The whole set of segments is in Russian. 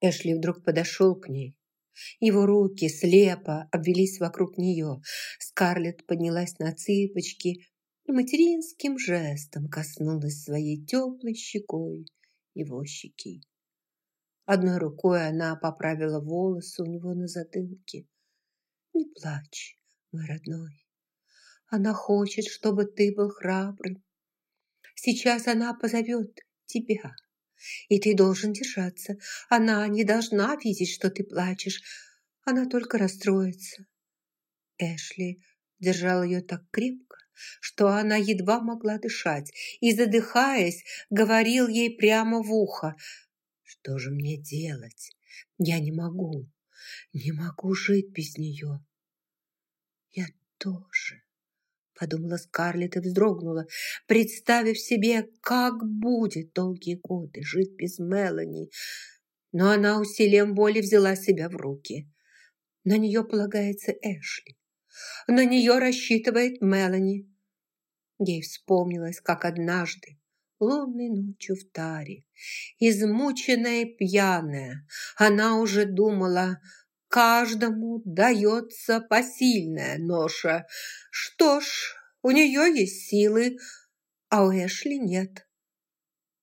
Эшли вдруг подошел к ней. Его руки слепо обвелись вокруг нее. Скарлетт поднялась на цыпочки и материнским жестом коснулась своей теплой щекой его щеки. Одной рукой она поправила волосы у него на затылке. «Не плачь, мой родной. Она хочет, чтобы ты был храбрым. Сейчас она позовет тебя, и ты должен держаться. Она не должна видеть, что ты плачешь. Она только расстроится». Эшли держал ее так крепко, что она едва могла дышать, и, задыхаясь, говорил ей прямо в ухо, «Что же мне делать? Я не могу, не могу жить без нее». «Я тоже», — подумала Скарлетт и вздрогнула, представив себе, как будет долгие годы жить без Мелани. Но она усилием воли взяла себя в руки. На нее полагается Эшли. На нее рассчитывает Мелани. Ей вспомнилось, как однажды, лунной ночью в таре, измученная и пьяная, она уже думала, каждому дается посильная ноша. Что ж, у нее есть силы, а у Эшли нет.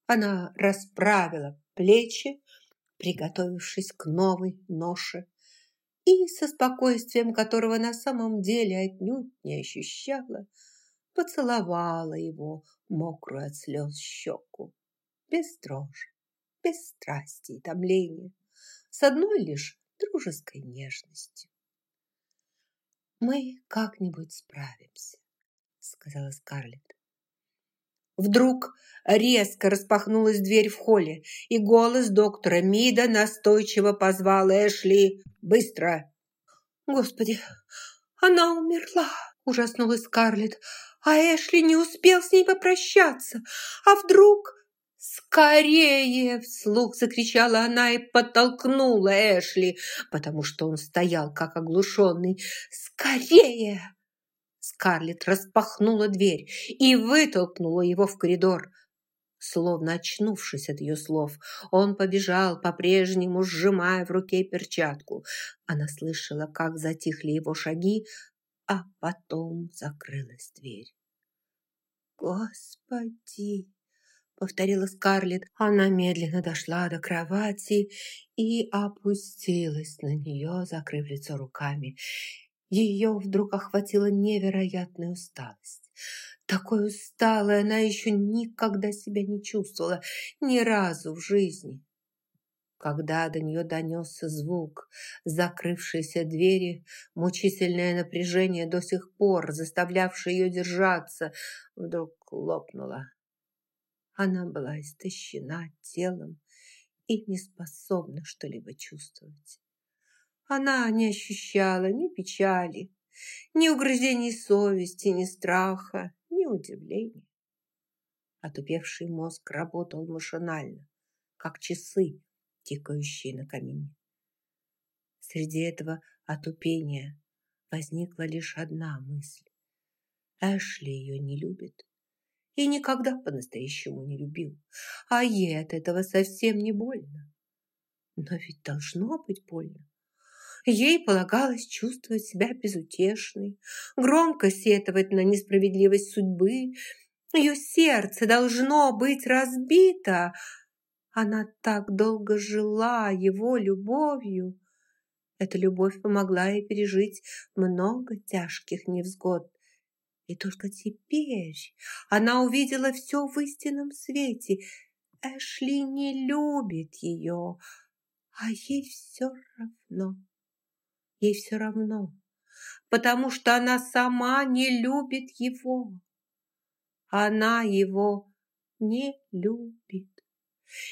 Она расправила плечи, приготовившись к новой ноше и со спокойствием, которого на самом деле отнюдь не ощущала, поцеловала его мокрую от слез щеку. Без дрожи, без страсти и томления, с одной лишь дружеской нежностью. «Мы как-нибудь справимся», — сказала Скарлетт. Вдруг резко распахнулась дверь в холле, и голос доктора Мида настойчиво позвал Эшли «Быстро!». «Господи, она умерла!» – ужаснулась Скарлетт. «А Эшли не успел с ней попрощаться. А вдруг...» «Скорее!» – вслух закричала она и подтолкнула Эшли, потому что он стоял как оглушенный. «Скорее!» Скарлетт распахнула дверь и вытолкнула его в коридор. Словно очнувшись от ее слов, он побежал, по-прежнему сжимая в руке перчатку. Она слышала, как затихли его шаги, а потом закрылась дверь. «Господи!» — повторила Скарлетт. Она медленно дошла до кровати и опустилась на нее, закрыв лицо руками. Ее вдруг охватила невероятная усталость. Такой усталой она еще никогда себя не чувствовала, ни разу в жизни. Когда до нее донесся звук закрывшейся двери, мучительное напряжение, до сих пор заставлявшее ее держаться, вдруг лопнуло. Она была истощена телом и не способна что-либо чувствовать. Она не ощущала ни печали, ни угрызений совести, ни страха, ни удивления. Отупевший мозг работал машинально, как часы, тикающие на камине. Среди этого отупения возникла лишь одна мысль. Эшли ее не любит и никогда по-настоящему не любил, а ей от этого совсем не больно. Но ведь должно быть больно. Ей полагалось чувствовать себя безутешной, громко сетовать на несправедливость судьбы. Ее сердце должно быть разбито. Она так долго жила его любовью. Эта любовь помогла ей пережить много тяжких невзгод. И только теперь она увидела все в истинном свете. Эшли не любит ее, а ей все равно. Ей все равно, потому что она сама не любит его. Она его не любит.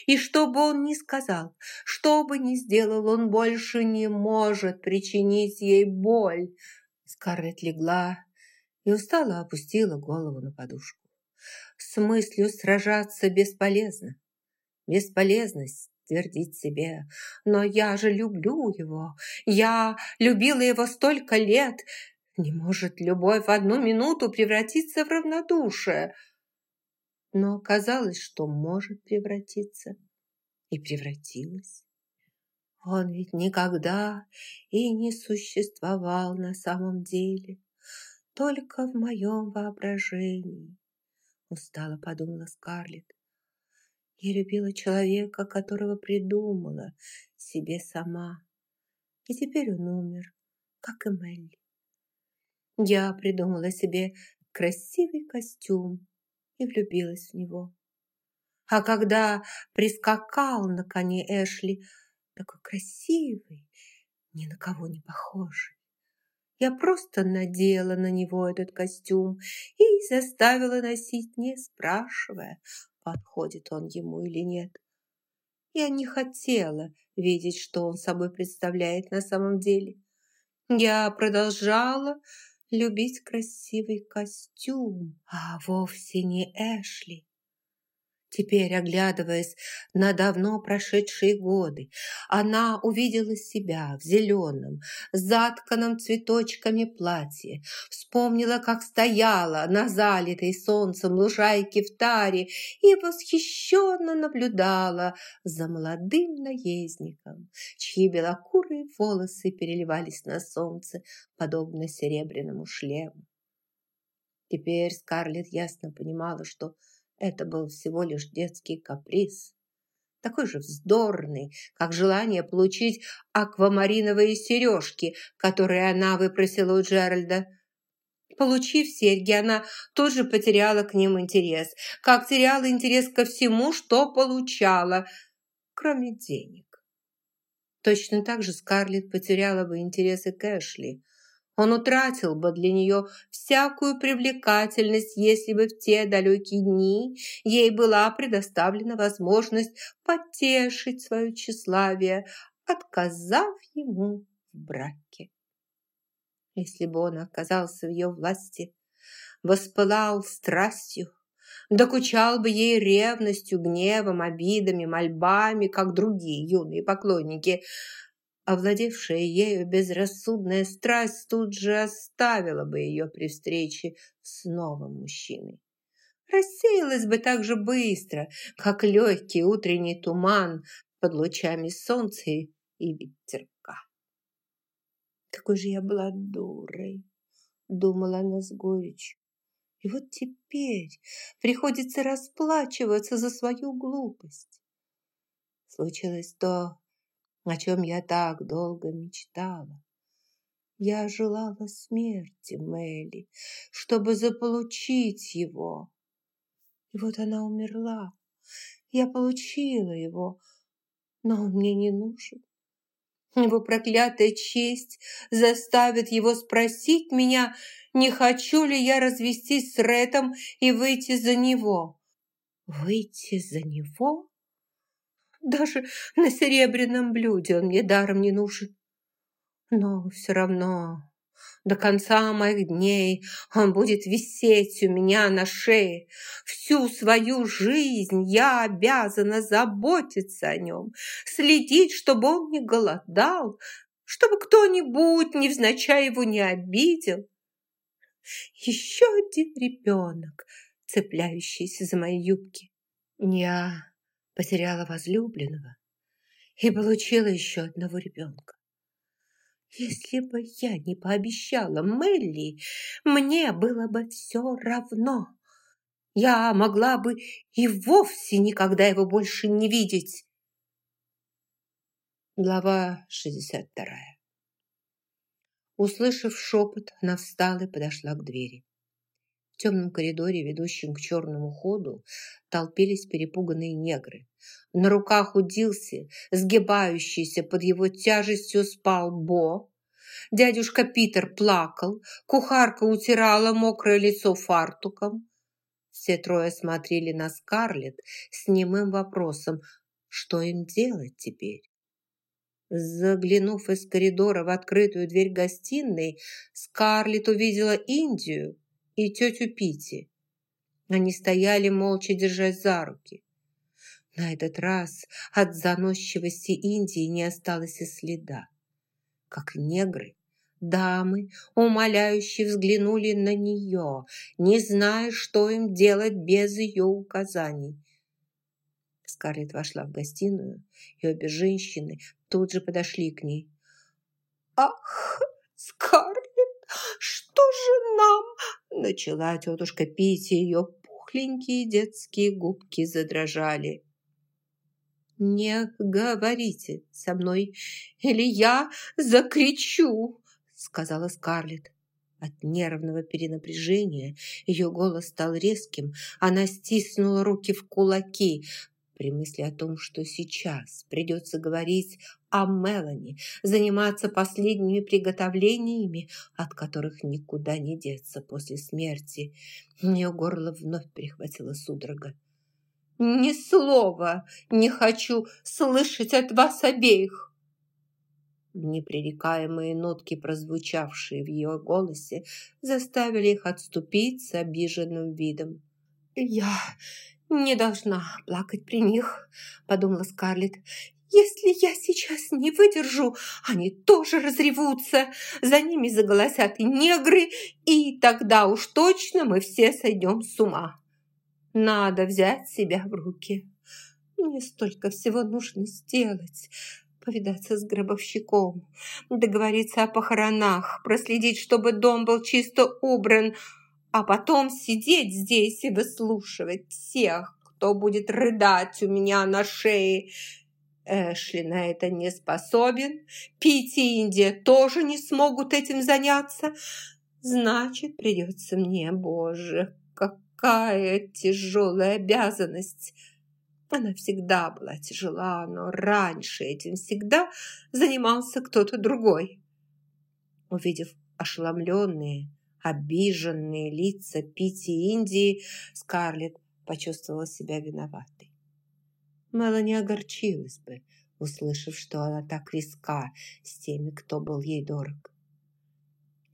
И что бы он ни сказал, что бы ни сделал, он больше не может причинить ей боль. Скарлетт легла и устало опустила голову на подушку. С мыслью сражаться бесполезно. Бесполезность твердить себе. Но я же люблю его. Я любила его столько лет. Не может любовь в одну минуту превратиться в равнодушие. Но казалось, что может превратиться. И превратилась. Он ведь никогда и не существовал на самом деле, только в моем воображении. Устало подумала Скарлетт. Я любила человека, которого придумала себе сама. И теперь он умер, как и Мелли. Я придумала себе красивый костюм и влюбилась в него. А когда прискакал на коне Эшли, такой красивый, ни на кого не похожий. Я просто надела на него этот костюм и заставила носить, не спрашивая, подходит он ему или нет. Я не хотела видеть, что он собой представляет на самом деле. Я продолжала любить красивый костюм, а вовсе не Эшли. Теперь, оглядываясь на давно прошедшие годы, она увидела себя в зеленом, затканном цветочками платье, вспомнила, как стояла на залитой солнцем лужайке в таре и восхищенно наблюдала за молодым наездником, чьи белокурые волосы переливались на солнце, подобно серебряному шлему. Теперь Скарлетт ясно понимала, что это был всего лишь детский каприз, такой же вздорный, как желание получить аквамариновые сережки, которые она выпросила у Джеральда. Получив серьги, она тут же потеряла к ним интерес, как теряла интерес ко всему, что получала, кроме денег. Точно так же Скарлетт потеряла бы интересы к Эшли – он утратил бы для нее всякую привлекательность, если бы в те далекие дни ей была предоставлена возможность потешить свое тщеславие, отказав ему в браке. Если бы он оказался в ее власти, воспылал страстью, докучал бы ей ревностью, гневом, обидами, мольбами, как другие юные поклонники – Овладевшая ею безрассудная страсть тут же оставила бы ее при встрече с новым мужчиной. Рассеялась бы так же быстро, как легкий утренний туман под лучами солнца и ветерка. Какой же я была дурой, думала она с горечью. И вот теперь приходится расплачиваться за свою глупость. Случилось то, о чем я так долго мечтала. Я желала смерти Мелли, чтобы заполучить его. И вот она умерла. Я получила его, но он мне не нужен. Его проклятая честь заставит его спросить меня, не хочу ли я развестись с Ретом и выйти за него. Выйти за него? Даже на серебряном блюде он мне даром не нужен. Но все равно до конца моих дней он будет висеть у меня на шее. Всю свою жизнь я обязана заботиться о нем, следить, чтобы он не голодал, чтобы кто-нибудь невзначай его не обидел. Еще один ребенок, цепляющийся за мои юбки. Я потеряла возлюбленного и получила еще одного ребенка. Если бы я не пообещала Мелли, мне было бы все равно. Я могла бы и вовсе никогда его больше не видеть. Глава 62 Услышав шепот, она встала и подошла к двери. В темном коридоре, ведущем к черному ходу, толпились перепуганные негры. На руках у Дилси, сгибающийся под его тяжестью, спал Бо. Дядюшка Питер плакал, кухарка утирала мокрое лицо фартуком. Все трое смотрели на Скарлетт с немым вопросом, что им делать теперь. Заглянув из коридора в открытую дверь гостиной, Скарлетт увидела Индию, и тетю Пити. Они стояли молча, держась за руки. На этот раз от заносчивости Индии не осталось и следа. Как негры, дамы, умоляюще взглянули на нее, не зная, что им делать без ее указаний. Скарлетт вошла в гостиную, и обе женщины тут же подошли к ней. «Ах, Скарлетт, что же нам?» Начала тетушка пить, ее пухленькие детские губки задрожали. «Не говорите со мной, или я закричу!» сказала Скарлетт. От нервного перенапряжения ее голос стал резким. Она стиснула руки в кулаки при мысли о том, что сейчас придется говорить о Мелани, заниматься последними приготовлениями, от которых никуда не деться после смерти. У нее горло вновь перехватило судорога. «Ни слова не хочу слышать от вас обеих!» Непререкаемые нотки, прозвучавшие в ее голосе, заставили их отступить с обиженным видом. «Я не должна плакать при них», – подумала Скарлетт. «Если я сейчас не выдержу, они тоже разревутся, за ними заголосят и негры, и тогда уж точно мы все сойдем с ума. Надо взять себя в руки. Мне столько всего нужно сделать, повидаться с гробовщиком, договориться о похоронах, проследить, чтобы дом был чисто убран, а потом сидеть здесь и выслушивать тех, кто будет рыдать у меня на шее. Эшли на это не способен, Пить и Индия тоже не смогут этим заняться. Значит, придется мне, боже, какая тяжелая обязанность – она всегда была тяжела, но раньше этим всегда занимался кто-то другой. Увидев ошеломленные, обиженные лица Пити и Индии, Скарлетт почувствовала себя виноватой. Мелани огорчилась бы, услышав, что она так риска с теми, кто был ей дорог.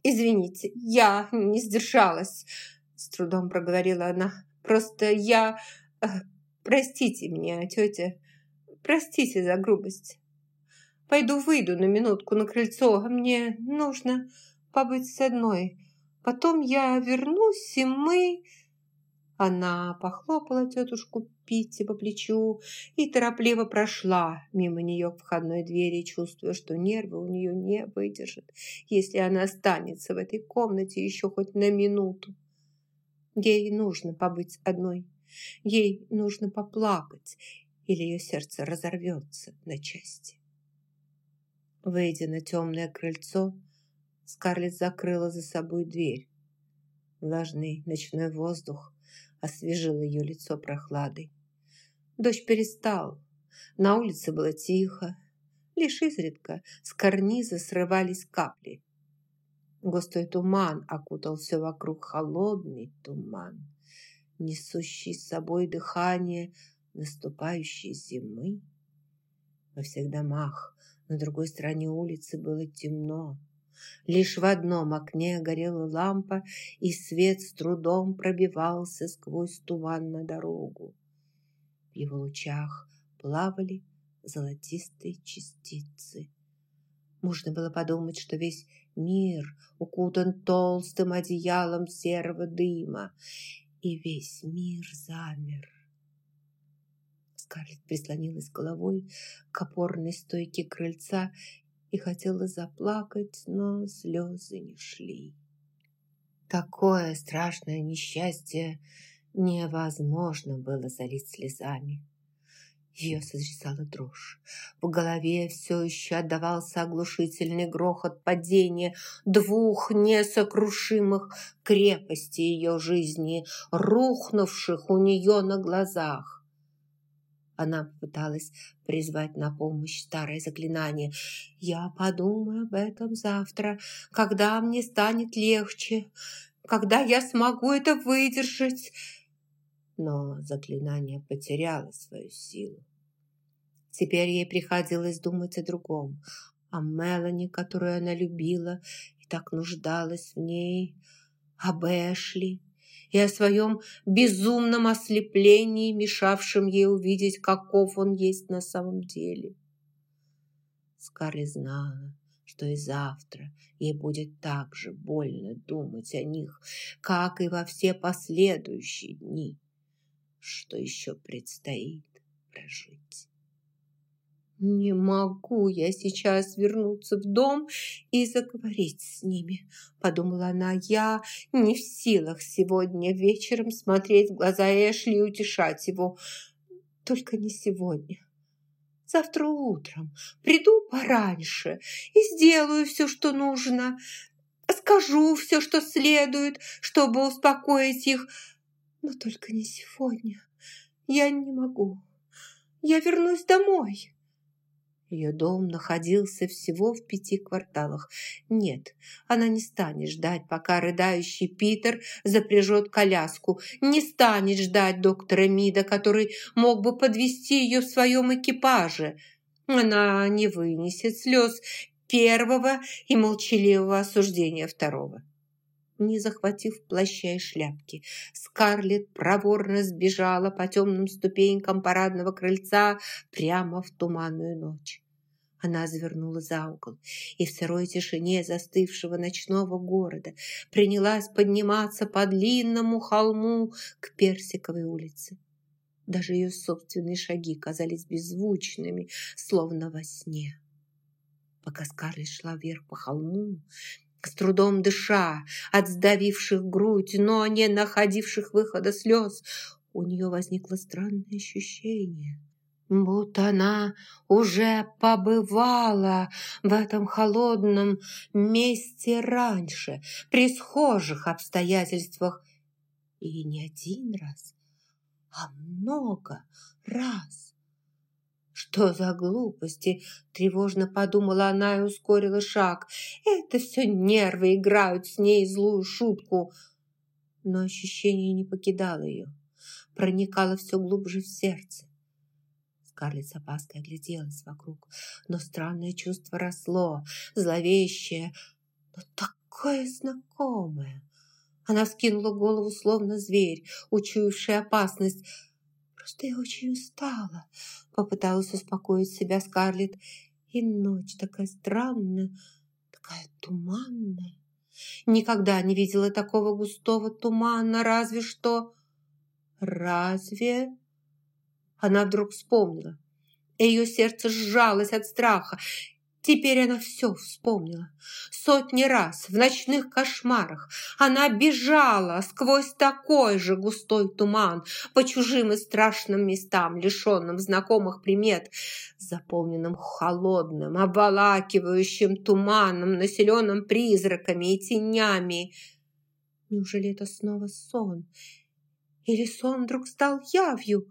«Извините, я не сдержалась», – с трудом проговорила она. «Просто я... Э, Простите меня, тетя, простите за грубость. Пойду выйду на минутку на крыльцо, мне нужно побыть с одной. Потом я вернусь, и мы...» Она похлопала тетушку Питти по плечу и торопливо прошла мимо нее к входной двери, чувствуя, что нервы у нее не выдержат, если она останется в этой комнате еще хоть на минуту. Ей нужно побыть одной. Ей нужно поплакать, или ее сердце разорвется на части. Выйдя на темное крыльцо, Скарлетт закрыла за собой дверь. Влажный ночной воздух освежил ее лицо прохладой. Дождь перестал. На улице было тихо. Лишь изредка с карниза срывались капли. Густой туман окутал все вокруг холодный туман несущий с собой дыхание наступающей зимы. Во всех домах на другой стороне улицы было темно. Лишь в одном окне горела лампа, и свет с трудом пробивался сквозь туман на дорогу. В его лучах плавали золотистые частицы. Можно было подумать, что весь мир укутан толстым одеялом серого дыма, и весь мир замер. Скарлетт прислонилась головой к опорной стойке крыльца и хотела заплакать, но слезы не шли. Такое страшное несчастье невозможно было залить слезами. Ее сотрясала дрожь. В голове все еще отдавался оглушительный грохот падения двух несокрушимых крепостей ее жизни, рухнувших у нее на глазах. Она попыталась призвать на помощь старое заклинание. «Я подумаю об этом завтра, когда мне станет легче, когда я смогу это выдержать» но заклинание потеряло свою силу. Теперь ей приходилось думать о другом, о Мелани, которую она любила и так нуждалась в ней, об Эшли и о своем безумном ослеплении, мешавшем ей увидеть, каков он есть на самом деле. Скарли знала, что и завтра ей будет так же больно думать о них, как и во все последующие дни что еще предстоит прожить. «Не могу я сейчас вернуться в дом и заговорить с ними», – подумала она. «Я не в силах сегодня вечером смотреть в глаза Эшли и утешать его. Только не сегодня. Завтра утром приду пораньше и сделаю все, что нужно. Скажу все, что следует, чтобы успокоить их. Но только не сегодня. Я не могу. Я вернусь домой». Ее дом находился всего в пяти кварталах. Нет, она не станет ждать, пока рыдающий Питер запряжет коляску, не станет ждать доктора Мида, который мог бы подвести ее в своем экипаже. Она не вынесет слез первого и молчаливого осуждения второго. Не захватив плаща и шляпки, Скарлетт проворно сбежала по темным ступенькам парадного крыльца прямо в туманную ночь. Она завернула за угол и в сырой тишине застывшего ночного города принялась подниматься по длинному холму к Персиковой улице. Даже ее собственные шаги казались беззвучными, словно во сне. Пока Скарлетт шла вверх по холму, с трудом дыша от сдавивших грудь, но не находивших выхода слез, у нее возникло странное ощущение, будто она уже побывала в этом холодном месте раньше, при схожих обстоятельствах, и не один раз, а много раз. Что за глупости? Тревожно подумала она и ускорила шаг. Это все нервы играют с ней злую шутку. Но ощущение не покидало ее. Проникало все глубже в сердце. Скарлетт с опаской огляделась вокруг, но странное чувство росло, зловещее, но такое знакомое. Она вскинула голову, словно зверь, учуявший опасность. «Просто я очень устала», Попыталась успокоить себя Скарлетт. И ночь такая странная, такая туманная. Никогда не видела такого густого тумана, разве что... Разве... Она вдруг вспомнила. Ее сердце сжалось от страха. Теперь она все вспомнила. Сотни раз в ночных кошмарах она бежала сквозь такой же густой туман по чужим и страшным местам, лишенным знакомых примет, заполненным холодным, обволакивающим туманом, населенным призраками и тенями. Неужели это снова сон? Или сон вдруг стал явью?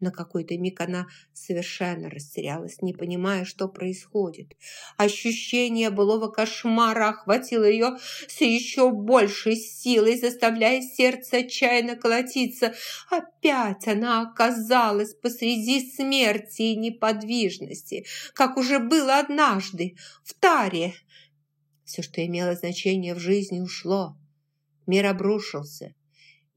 На какой-то миг она совершенно растерялась, не понимая, что происходит. Ощущение былого кошмара охватило ее с еще большей силой, заставляя сердце отчаянно колотиться. Опять она оказалась посреди смерти и неподвижности, как уже было однажды в Таре. Все, что имело значение в жизни, ушло. Мир обрушился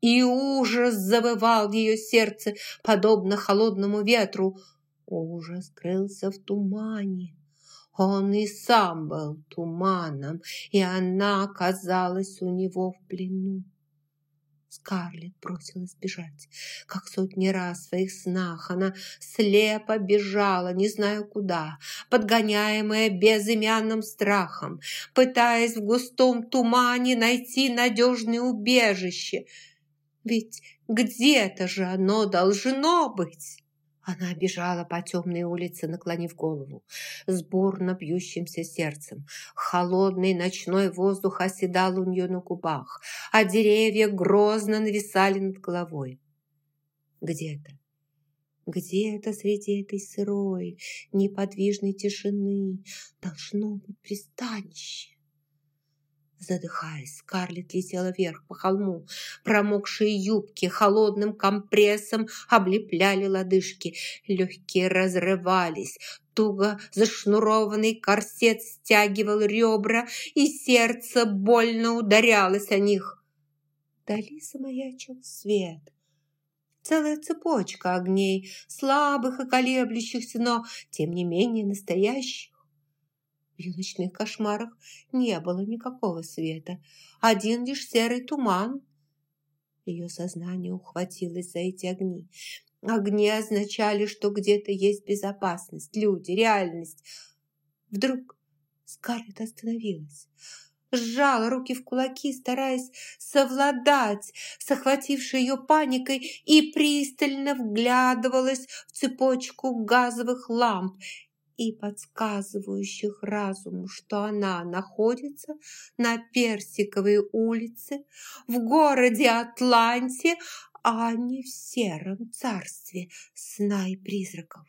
и ужас завывал в ее сердце, подобно холодному ветру. Ужас скрылся в тумане. Он и сам был туманом, и она оказалась у него в плену. Скарлетт бросилась бежать. Как сотни раз в своих снах она слепо бежала, не знаю куда, подгоняемая безымянным страхом, пытаясь в густом тумане найти надежное убежище – ведь где-то же оно должно быть. Она бежала по темной улице, наклонив голову, с бурно бьющимся сердцем. Холодный ночной воздух оседал у нее на губах, а деревья грозно нависали над головой. Где-то, где-то среди этой сырой, неподвижной тишины должно быть пристанище. Задыхаясь, Скарлетт летела вверх по холму. Промокшие юбки холодным компрессом облепляли лодыжки. Легкие разрывались. Туго зашнурованный корсет стягивал ребра, и сердце больно ударялось о них. Вдали замаячил свет. Целая цепочка огней, слабых и колеблющихся, но, тем не менее, настоящих. Ее ночных кошмарах не было никакого света, один лишь серый туман. Ее сознание ухватилось за эти огни. Огни означали, что где-то есть безопасность, люди, реальность. Вдруг Скарлетт остановилась, сжала руки в кулаки, стараясь совладать с охватившей ее паникой и пристально вглядывалась в цепочку газовых ламп и подсказывающих разуму, что она находится на Персиковой улице в городе Атланте, а не в сером царстве сна и призраков.